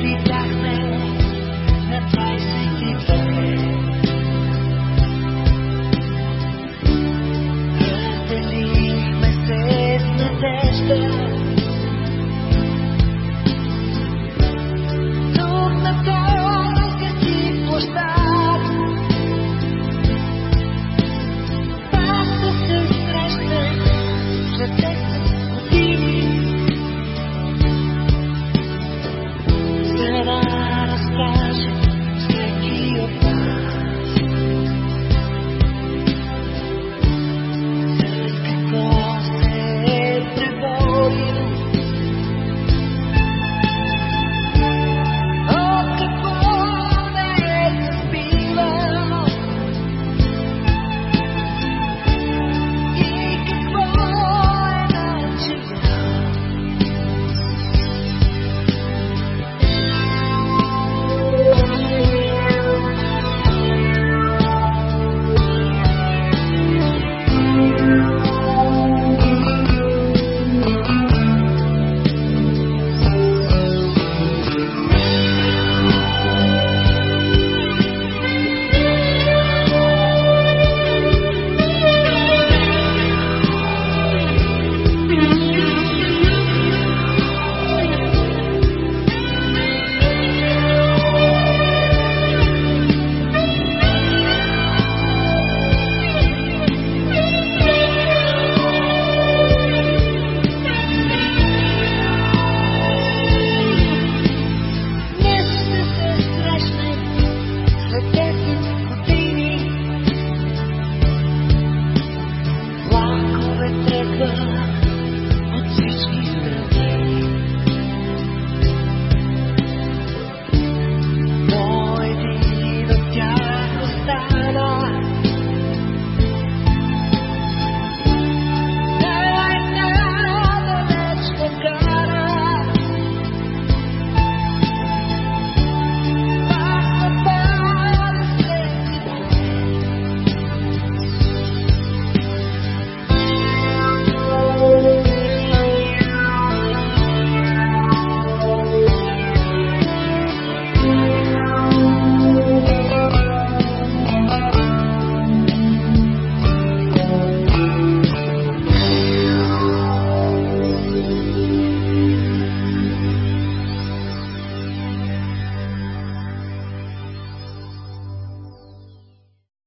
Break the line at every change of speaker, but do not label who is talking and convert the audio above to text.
realidad.